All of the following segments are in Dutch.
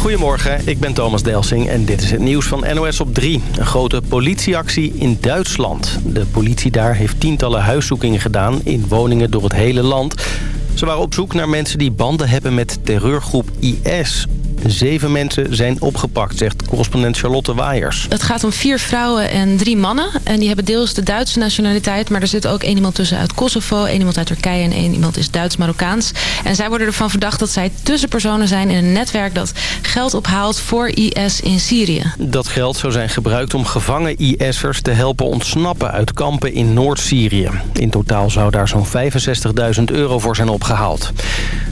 Goedemorgen, ik ben Thomas Delsing en dit is het nieuws van NOS op 3. Een grote politieactie in Duitsland. De politie daar heeft tientallen huiszoekingen gedaan in woningen door het hele land. Ze waren op zoek naar mensen die banden hebben met terreurgroep IS. Zeven mensen zijn opgepakt, zegt correspondent Charlotte Waaiers. Het gaat om vier vrouwen en drie mannen. En die hebben deels de Duitse nationaliteit. Maar er zit ook één iemand tussen uit Kosovo, één iemand uit Turkije... en één iemand is Duits-Marokkaans. En zij worden ervan verdacht dat zij tussenpersonen zijn... in een netwerk dat geld ophaalt voor IS in Syrië. Dat geld zou zijn gebruikt om gevangen IS'ers te helpen ontsnappen... uit kampen in Noord-Syrië. In totaal zou daar zo'n 65.000 euro voor zijn opgehaald.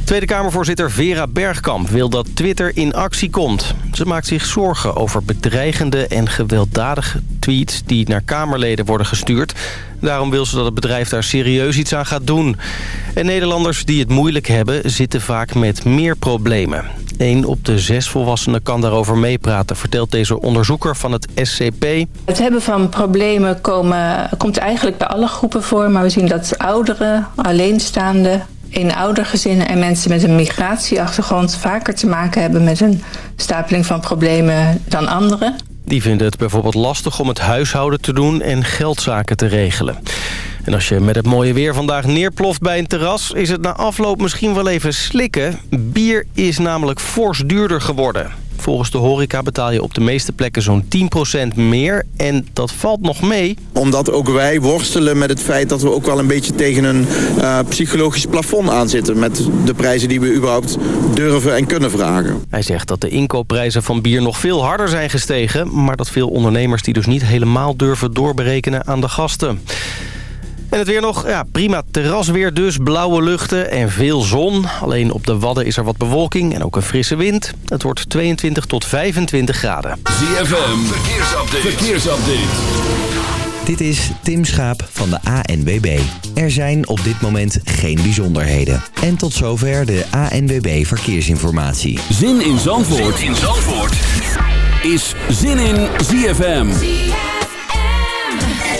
Tweede Kamervoorzitter Vera Bergkamp wil dat Twitter in actie komt. Ze maakt zich zorgen over bedreigende en gewelddadige tweets... die naar Kamerleden worden gestuurd. Daarom wil ze dat het bedrijf daar serieus iets aan gaat doen. En Nederlanders die het moeilijk hebben zitten vaak met meer problemen. Eén op de zes volwassenen kan daarover meepraten... vertelt deze onderzoeker van het SCP. Het hebben van problemen komen, komt eigenlijk bij alle groepen voor... maar we zien dat ouderen, alleenstaanden eenoudergezinnen en mensen met een migratieachtergrond vaker te maken hebben met een stapeling van problemen dan anderen. Die vinden het bijvoorbeeld lastig om het huishouden te doen en geldzaken te regelen. En als je met het mooie weer vandaag neerploft bij een terras... is het na afloop misschien wel even slikken. Bier is namelijk fors duurder geworden. Volgens de horeca betaal je op de meeste plekken zo'n 10% meer. En dat valt nog mee. Omdat ook wij worstelen met het feit dat we ook wel een beetje tegen een uh, psychologisch plafond aanzitten. Met de prijzen die we überhaupt durven en kunnen vragen. Hij zegt dat de inkoopprijzen van bier nog veel harder zijn gestegen. Maar dat veel ondernemers die dus niet helemaal durven doorberekenen aan de gasten. En het weer nog, ja, prima terrasweer dus, blauwe luchten en veel zon. Alleen op de Wadden is er wat bewolking en ook een frisse wind. Het wordt 22 tot 25 graden. ZFM, verkeersupdate. verkeersupdate. Dit is Tim Schaap van de ANWB. Er zijn op dit moment geen bijzonderheden. En tot zover de ANWB Verkeersinformatie. Zin in Zandvoort, zin in Zandvoort. is Zin in ZFM.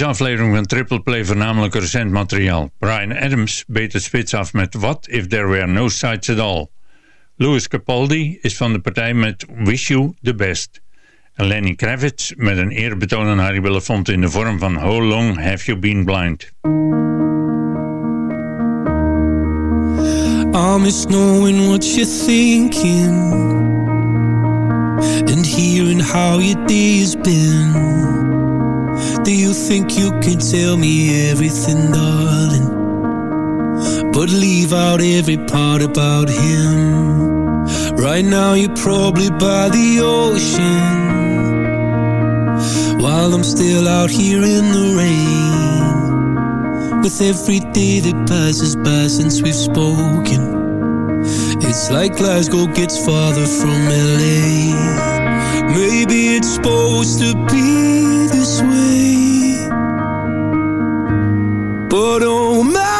Deze aflevering van Triple Play voornamelijk recent materiaal. Brian Adams beet het spits af met What If There Were No Sights At All. Louis Capaldi is van de partij met Wish You The Best. En Lenny Kravitz met een eerbetoon aan Harry Belafonte in de vorm van How Long Have You Been Blind? I miss knowing what you're thinking And hearing how your day has been Do you think you can tell me everything, darling? But leave out every part about him. Right now you're probably by the ocean. While I'm still out here in the rain. With every day that passes by since we've spoken. It's like Glasgow gets farther from LA Maybe it's supposed to be this way but oh my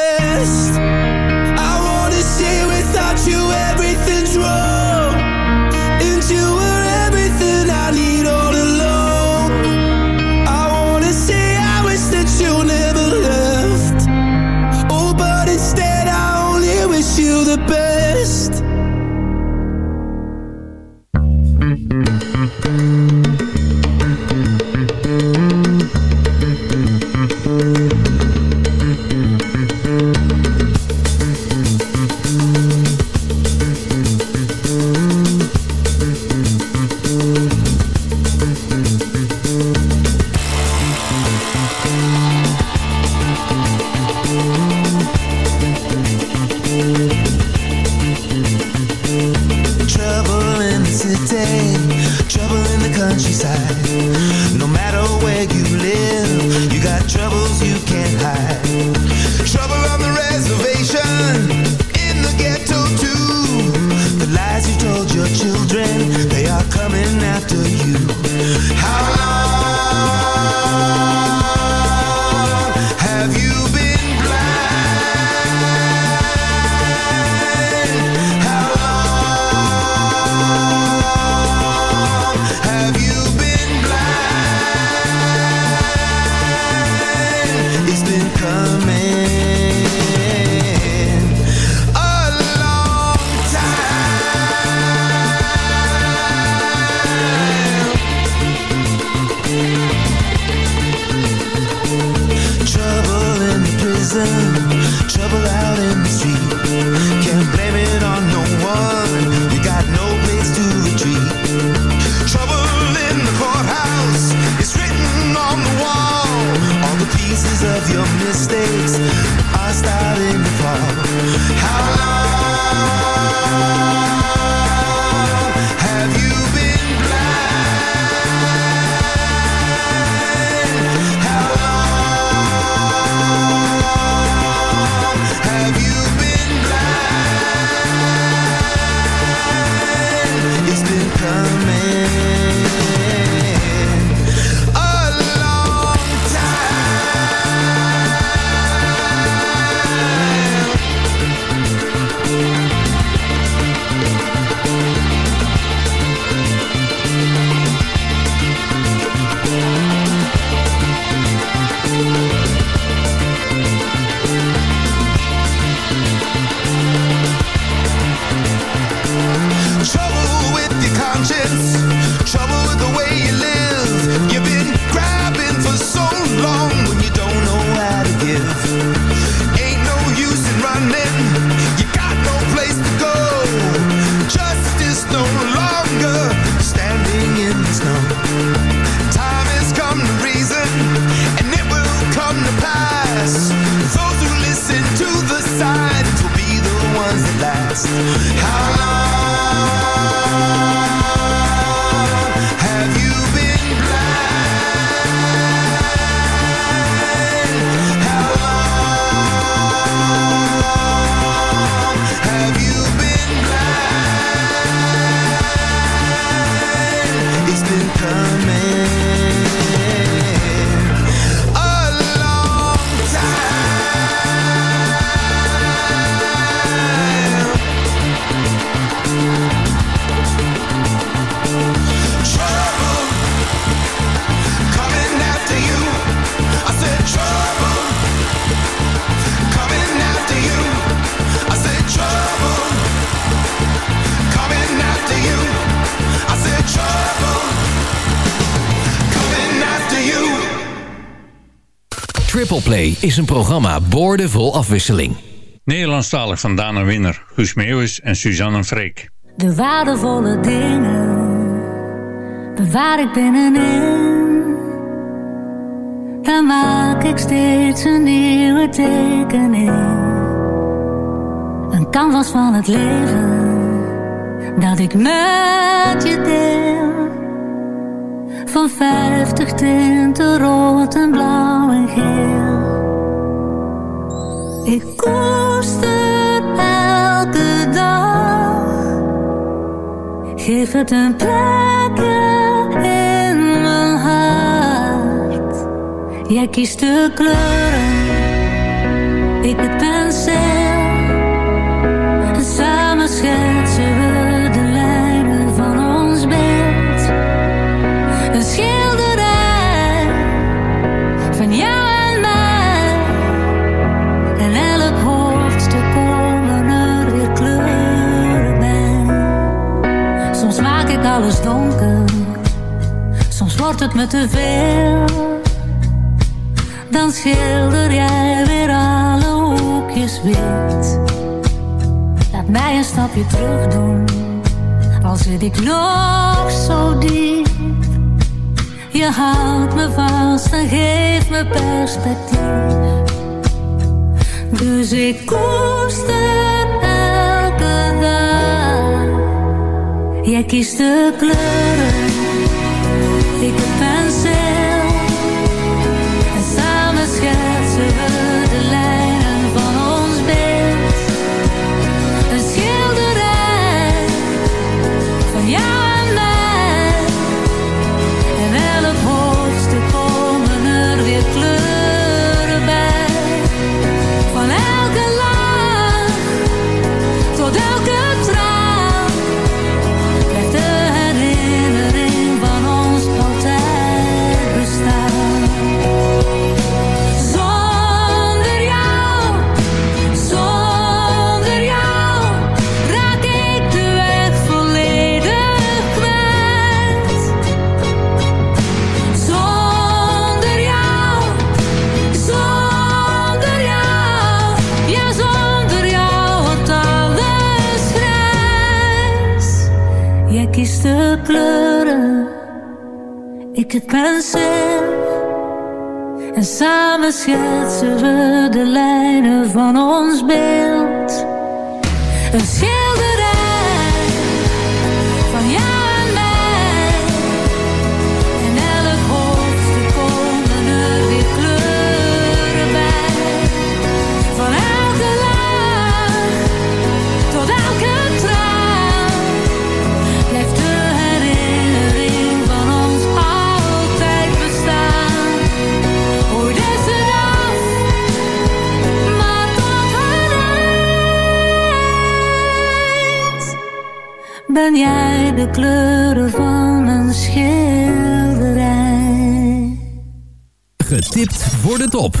Is een programma boordevol afwisseling. Nederlandstalig van Dana Winner, Guus Meeuwis en Suzanne Freek. De waardevolle dingen bewaar ik binnenin. dan maak ik steeds een nieuwe tekening. Een canvas van het leven dat ik met je deel. Van vijftig tinten rood en blauw en geel. Ik Geef het een plekje in mijn hart. Jij kiest de kleuren, ik het ben. het me te veel, dan schilder jij weer alle hoekjes wit. Laat mij een stapje terug doen, al zit ik nog zo diep. Je houdt me vast en geeft me perspectief. Dus ik koester elke dag. Jij kiest de kleuren. they could find Voor de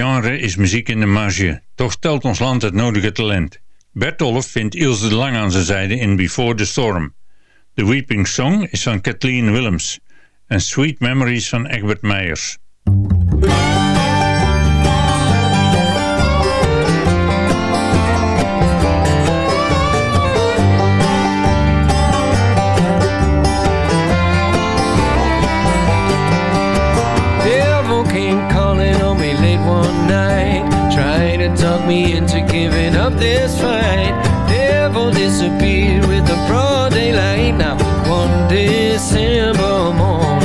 genre is muziek in de marge. Toch stelt ons land het nodige talent. Bertolf vindt Ilse de Lang aan zijn zijde in Before the Storm. The Weeping Song is van Kathleen Willems en Sweet Memories van Egbert Meijers. talked me into giving up this fight. Devil disappeared with the broad daylight. Now, one December morning.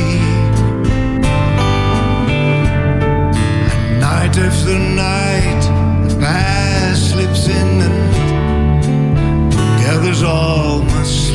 see. And night after night, the past slips in and gathers all my.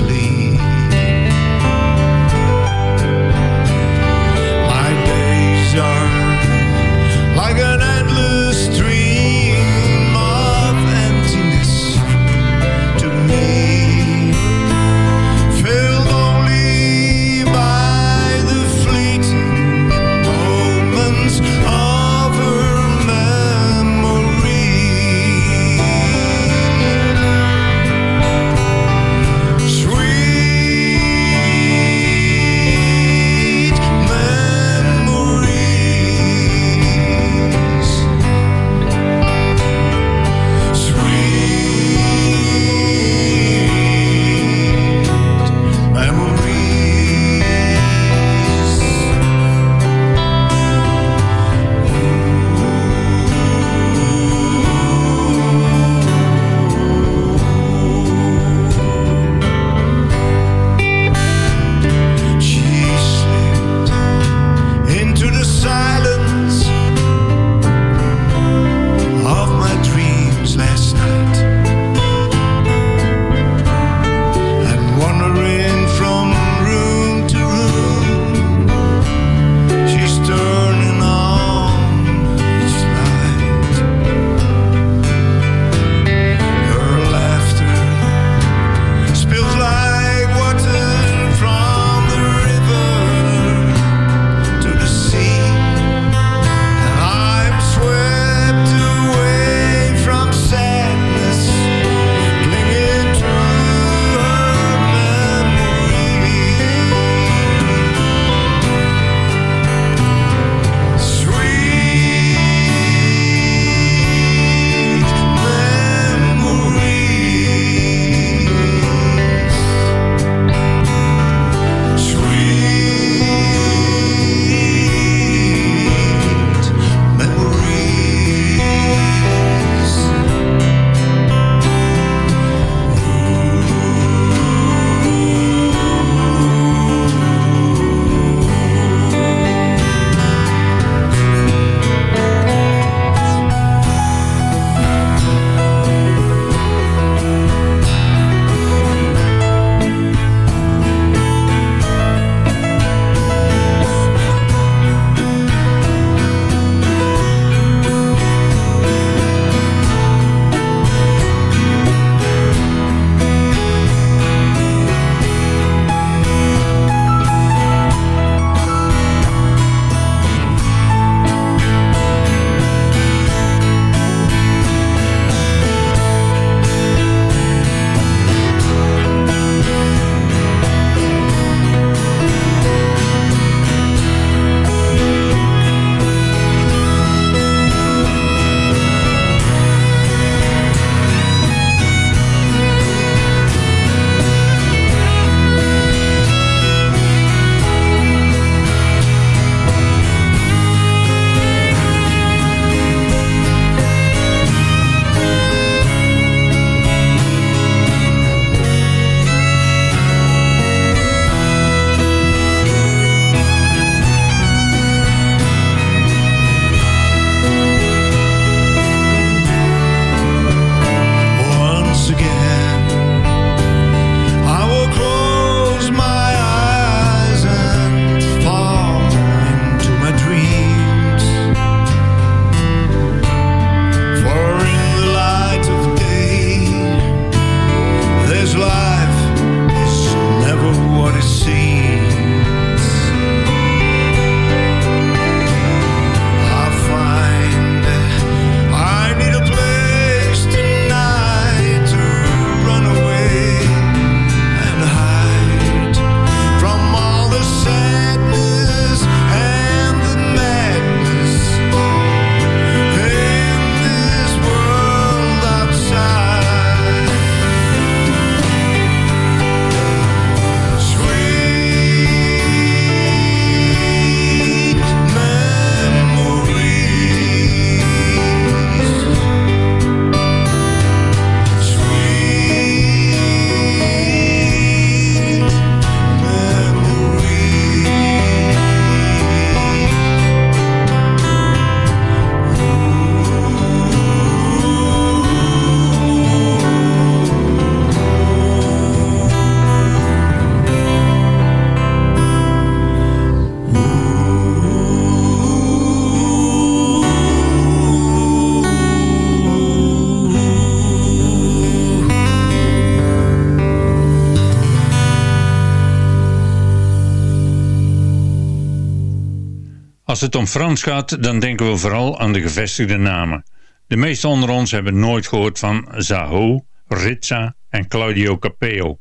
Als het om Frans gaat, dan denken we vooral aan de gevestigde namen. De meesten onder ons hebben nooit gehoord van Zaho, Ritza en Claudio Capeo.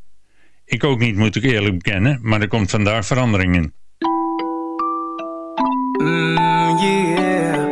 Ik ook niet, moet ik eerlijk bekennen, maar er komt vandaag verandering in. Mm.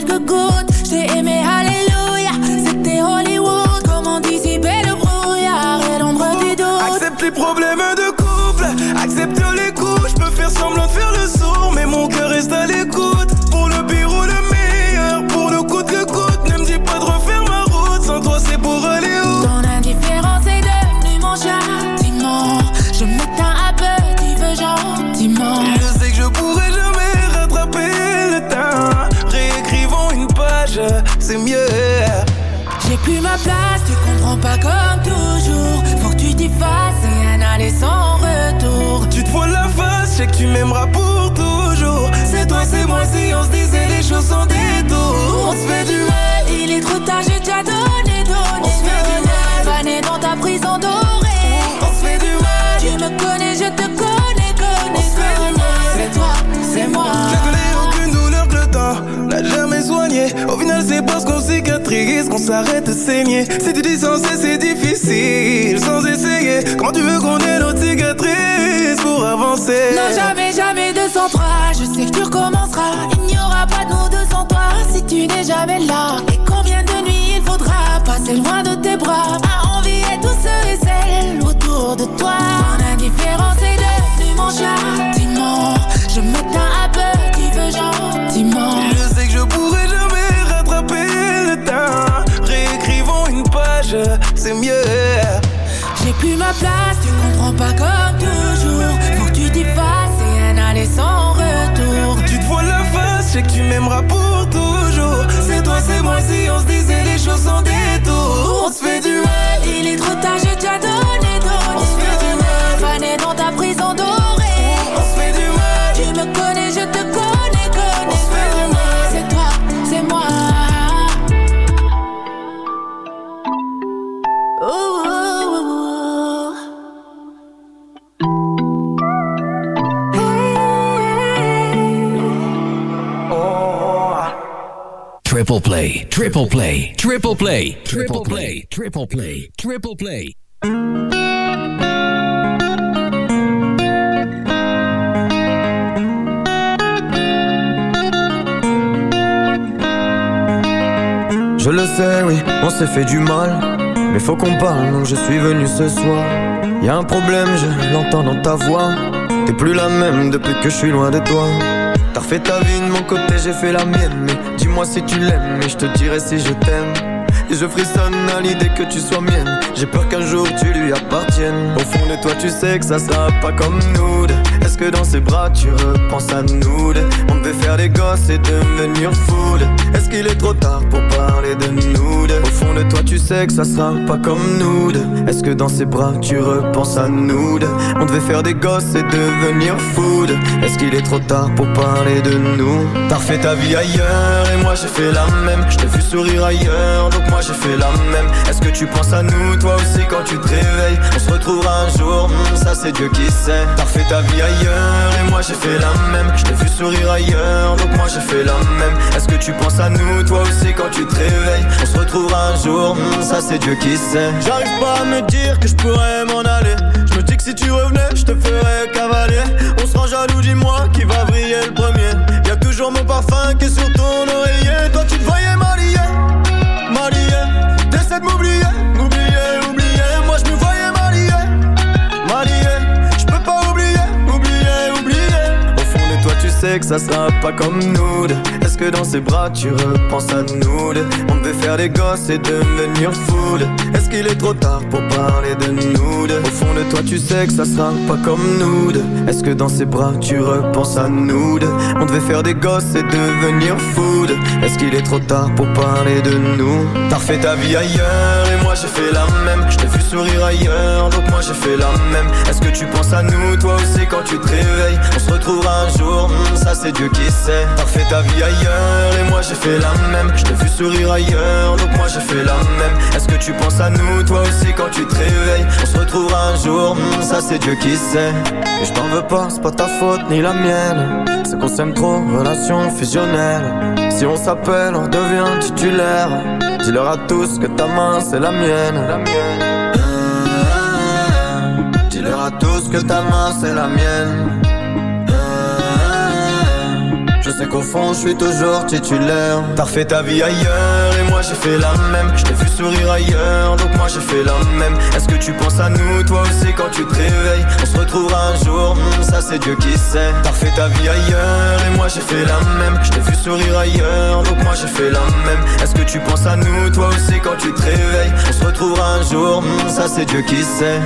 had good, good. Qu'on s'arrête de saigner. Si tu dis sans cesse, c'est difficile sans essayer. Comment tu veux qu'on ait notre cicatrice pour avancer? Non, jamais, jamais de sans toi. Je sais que tu recommenceras. Il n'y aura pas de nous deux sans toi si tu n'es jamais là. Et combien de nuits il faudra passer loin de tes bras? À envier tous ceux et celles autour de toi. Mon indifférence est devenue mon châtiment. Je m'éteins un peu, tu veux gentiment. Je sais que je pourrais c'est mieux. J'ai plus ma place, tu comprends pas comme toujours. Faut que tu t'y fasses et un aller sans retour. Tu te vois la face, je sais que tu m'aimeras pour toujours. C'est toi, c'est moi, si on se disait les choses sans détour. On se fait du Triple play, triple play, triple play, triple play, triple play, triple play. Je le sais, oui, on s'est fait du mal. Mais faut qu'on parle, donc je suis venu ce soir. Y a un problème, je l'entends dans ta voix. T'es plus la même depuis que je suis loin de toi. T'as refait ta vie de mon côté, j'ai fait la mienne. Mais dis-moi si tu l'aimes, et je te dirai si je t'aime. Et je frissonne à l'idée que tu sois mienne. J'ai peur qu'un jour tu lui appartiennes. Au fond de toi, tu sais que ça sera pas comme nous. Est-ce que dans ses bras tu repenses à nous On devait faire des gosses et devenir fou. Est-ce qu'il est trop tard pour parler de nous Au fond de toi, tu sais que ça sera pas comme nous. Est-ce que dans ses bras tu repenses à nous On devait faire des gosses et devenir fou. Est-ce qu'il est trop tard pour parler de nous? T'as refait ta vie ailleurs et moi j'ai fait la même. Je t'ai vu sourire ailleurs, donc moi j'ai fait la même. Est-ce que tu penses à nous, toi aussi, quand tu te réveilles? Se retrouvera un jour, hmm, ça c'est Dieu qui sait. T'as refait ta vie ailleurs et moi j'ai fait la même. Je t'ai vu sourire ailleurs, donc moi j'ai fait la même. Est-ce que tu penses à nous, toi aussi, quand tu te réveilles? On se retrouvera un jour, hmm, ça c'est Dieu qui sait. J'arrive pas à me dire que je pourrais m'en aller. Je me dis que si tu revenais, je te ferais cavalier. On se rend jaloux, dis-moi qui ça sera pas comme nous Est-ce que dans ses bras tu repenses à nous On devait faire des gosses et devenir fou Est-ce qu'il est trop tard pour parler de nous Au fond de toi tu sais que ça sera pas comme nous Est-ce que dans ses bras tu repenses à nous On devait faire des gosses et devenir fou Est-ce qu'il est trop tard pour parler de nous? T'as refait ta vie ailleurs et moi j'ai fait la même. Je t'ai vu sourire ailleurs donc moi j'ai fait la même. Est-ce que tu penses à nous toi aussi quand tu te réveilles? On se retrouvera un jour, c'est Dieu qui sait. T'as refait ta vie ailleurs et moi j'ai fait la même. Je t'ai vu sourire ailleurs donc moi j'ai fait la même. Est-ce que tu penses à nous toi aussi quand tu te réveilles? On se retrouvera un jour, hmm, ça c'est Dieu qui sait. Et je t'en veux pas, c'est pas ta faute ni la mienne. C'est qu'on s'aime trop, relation fusionnelle. Si on s'appelle on devient titulaire. Dis-leur à tous que ta main c'est la mienne. Dis-leur à tous que ta main c'est la mienne Je sais qu'au fond je suis toujours titulaire. T'as refait ta vie ailleurs et moi j'ai fait la même. Je t'ai vu sourire ailleurs donc moi j'ai fait la même. Est-ce que tu penses à nous toi aussi quand tu te réveilles? On se retrouvera un jour, hmm, ça c'est Dieu qui sait. T'as refait ta vie ailleurs et moi j'ai fait la même. Je t'ai vu sourire ailleurs donc moi j'ai fait la même. Est-ce que tu penses à nous toi aussi quand tu te réveilles? On se retrouvera un jour, hmm, ça c'est Dieu qui sait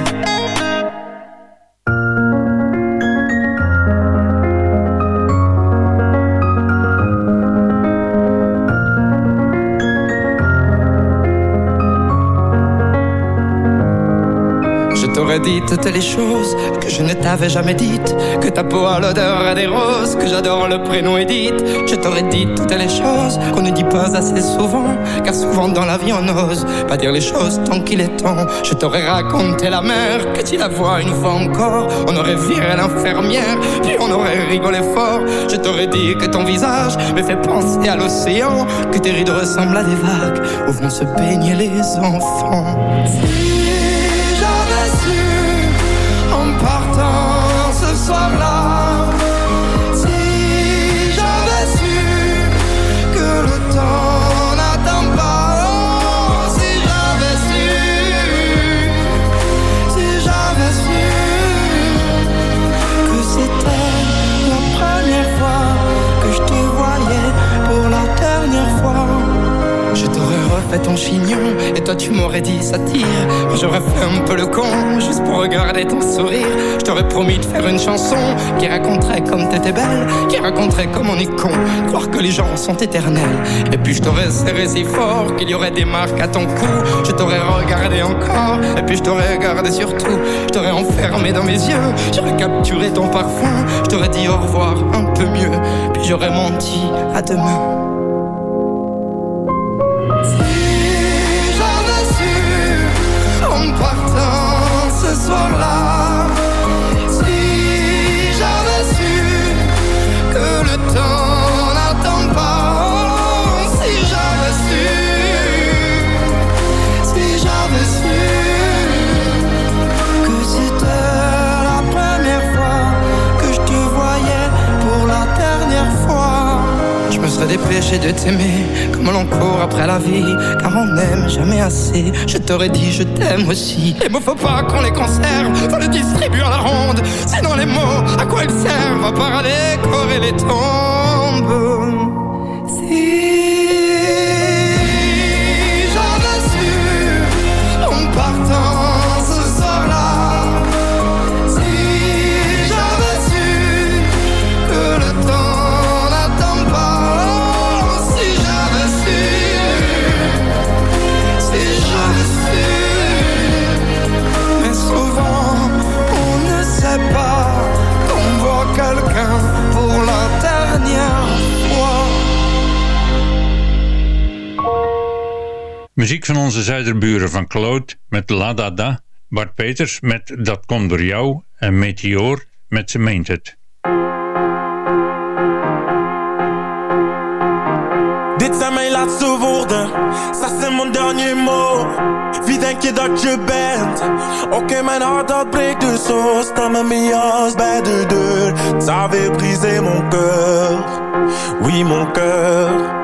Dit toutes les choses que je ne t'avais jamais dites Que ta peau a l'odeur des roses, que j'adore le prénom Edith. Je t'aurais dit toutes les choses qu'on ne dit pas assez souvent Car souvent dans la vie on n'ose pas dire les choses tant qu'il est temps. Je t'aurais raconté la mer, que tu la vois une fois encore. On aurait viré l'infirmière, puis on aurait rigolé fort. Je t'aurais dit que ton visage me fait penser à l'océan Que tes rides ressemblent à des vagues où vont se baigner les enfants 算了 ton chignon Et toi tu m'aurais dit ça tire. J'aurais fait un peu le con Juste pour regarder ton sourire. Je t'aurais promis de faire une chanson Qui raconterait comme t'étais belle Qui raconterait comme on est con Croire que les gens sont éternels. Et puis je t'aurais serré si fort Qu'il y aurait des marques à ton cou. Je t'aurais regardé encore Et puis je t'aurais regardé surtout. Je t'aurais enfermé dans mes yeux J'aurais capturé ton parfum. Je t'aurais dit au revoir un peu mieux Puis j'aurais menti à demain this one life Je me serais dépêché de t'aimer comme l'on court après la vie Car on n'aime jamais assez. Je t'aurais dit je t'aime aussi. Les mots faut pas qu'on les conserve Faut les distribuer à la ronde. Sinon les mots à quoi ils servent À part à décorer les tombes Muziek van onze zuiderburen van Claude met La Da Da, Bart Peters met Dat komt door jou en Meteor met Ze meent het. Dit zijn mijn laatste woorden, ça c'est mon dernier mot. Wie denk je dat je bent? Oké, mijn hart dat breekt dus zo. Sta met jas bij de deur. Ça avait brisé mon cœur Oui, mon cœur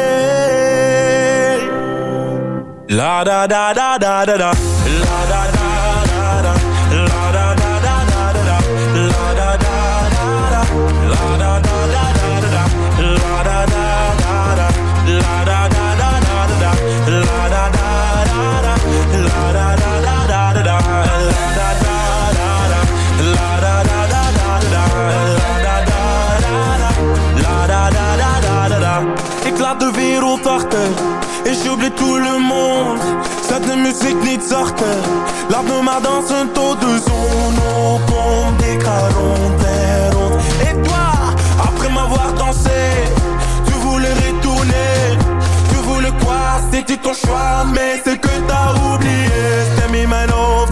La da da da da da da. La monde. Zet de muziek niet zachter Laat me maar dansen tot de zon Et toi, après m'avoir dansé Tu voulais retourner. Tu voulais quoi, c'était ton choix Mais c'est que t'as oublié. Stem in mijn hoofd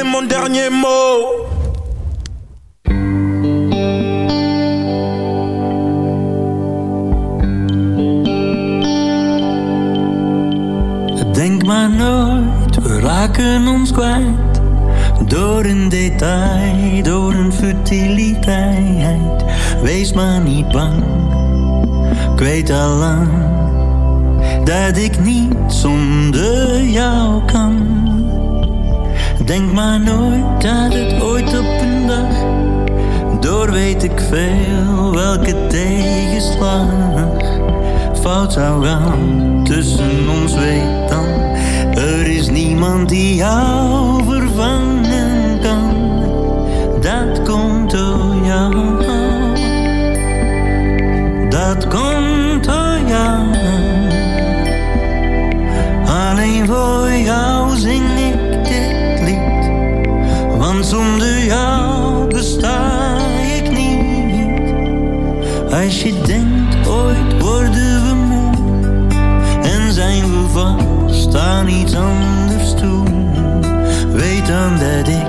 c'est mon dernier mot Denk maar nooit, we raken ons kwijt. Door een detail, door een futiliteit. Wees maar niet bang, ik weet al lang. Dat ik niet zonder jou kan. Denk maar nooit dat het ooit op een dag. Door weet ik veel welke tegenslag fout zou gaan. Tussen ons weet dan Er is niemand die jou vervangen kan. Dat komt door jou. Dat komt door jou. Alleen voor jou zing zonder jou besta ik niet. Als je denkt ooit worden we moe. En zijn we vast aan iets anders toe. Weet dan dat ik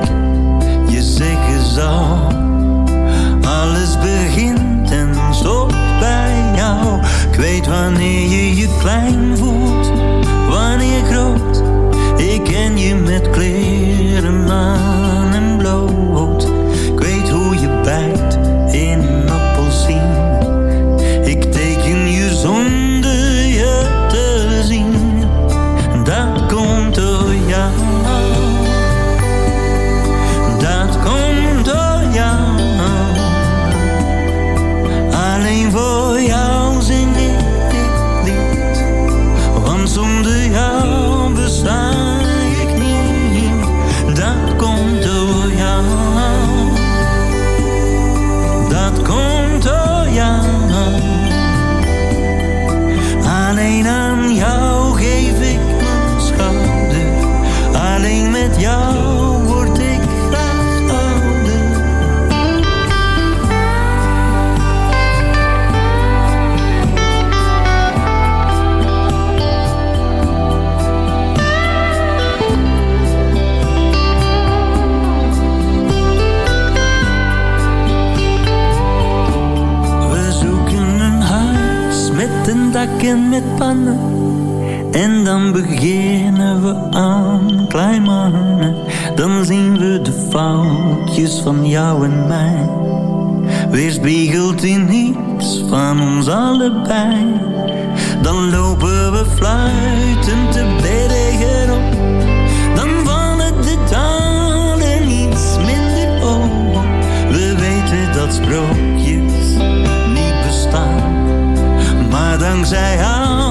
maar dankzij haar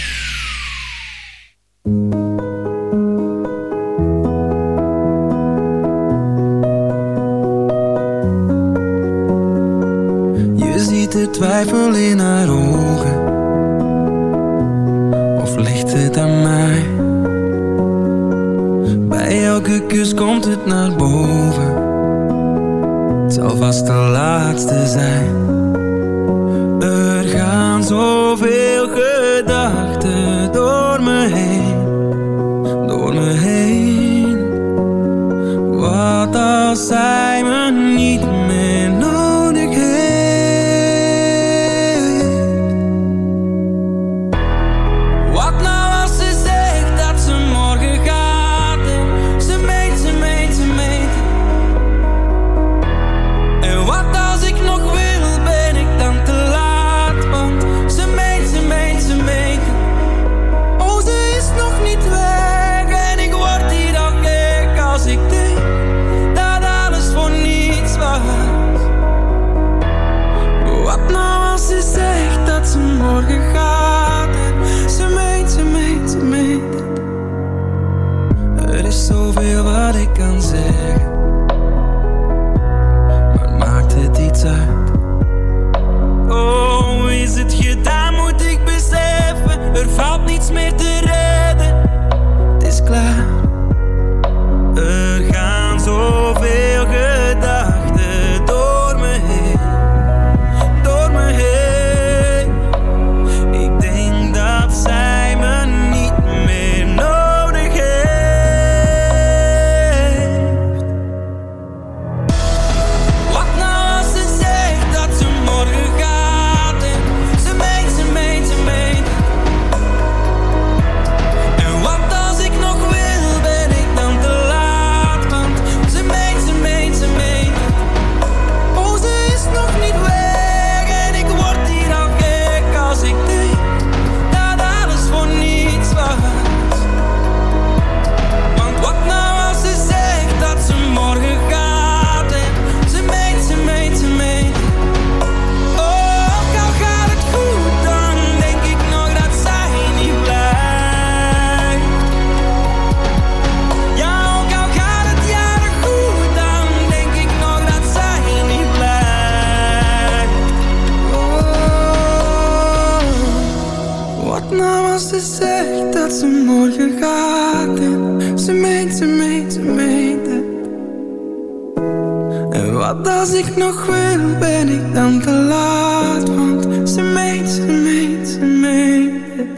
Wat als ik nog wil, ben ik dan te laat? Want ze meent, ze meent, ze meent.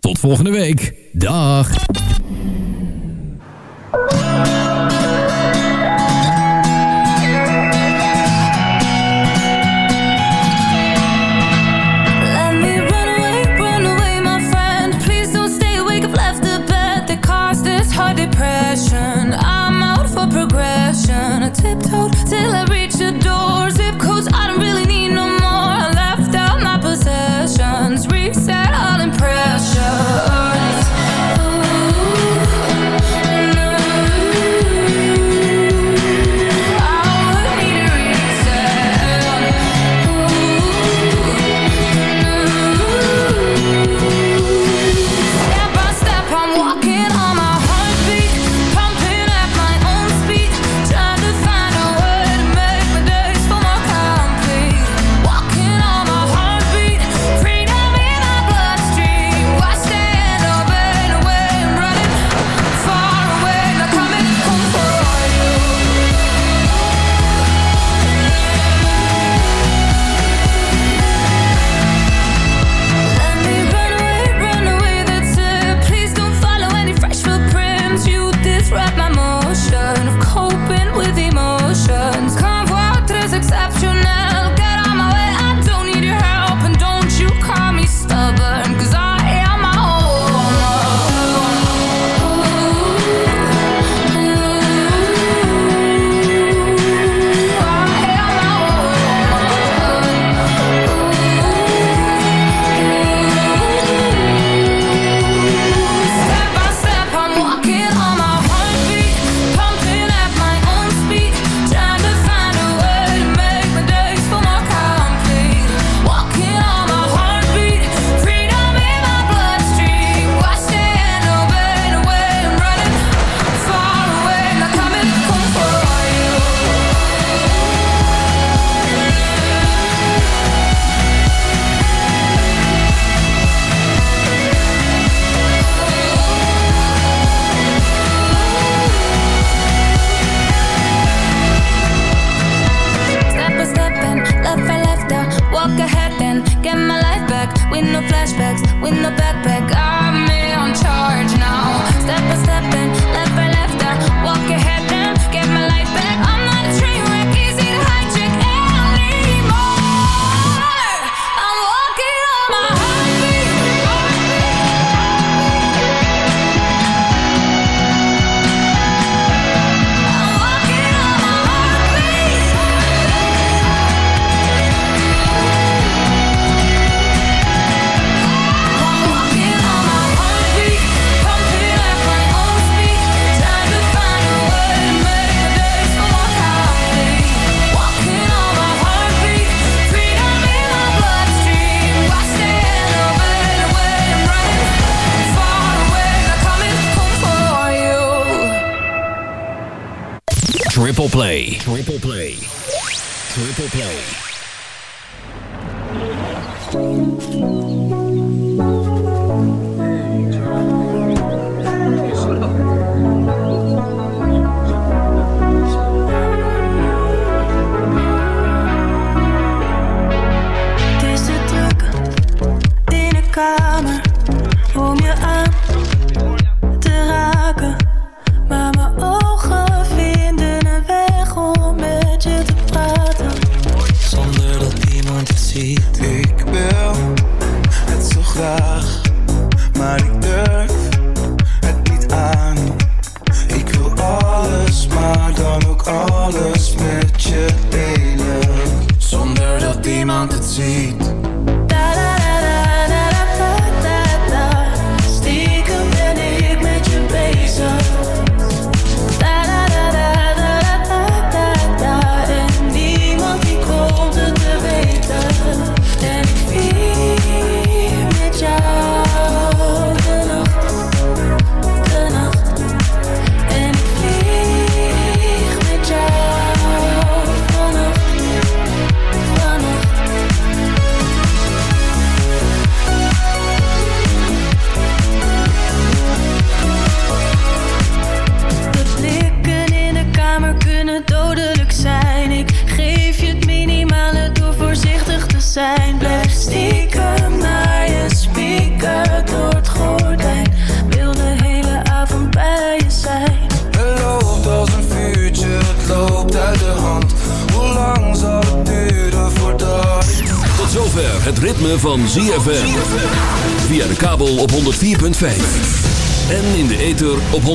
Tot volgende week. Dag.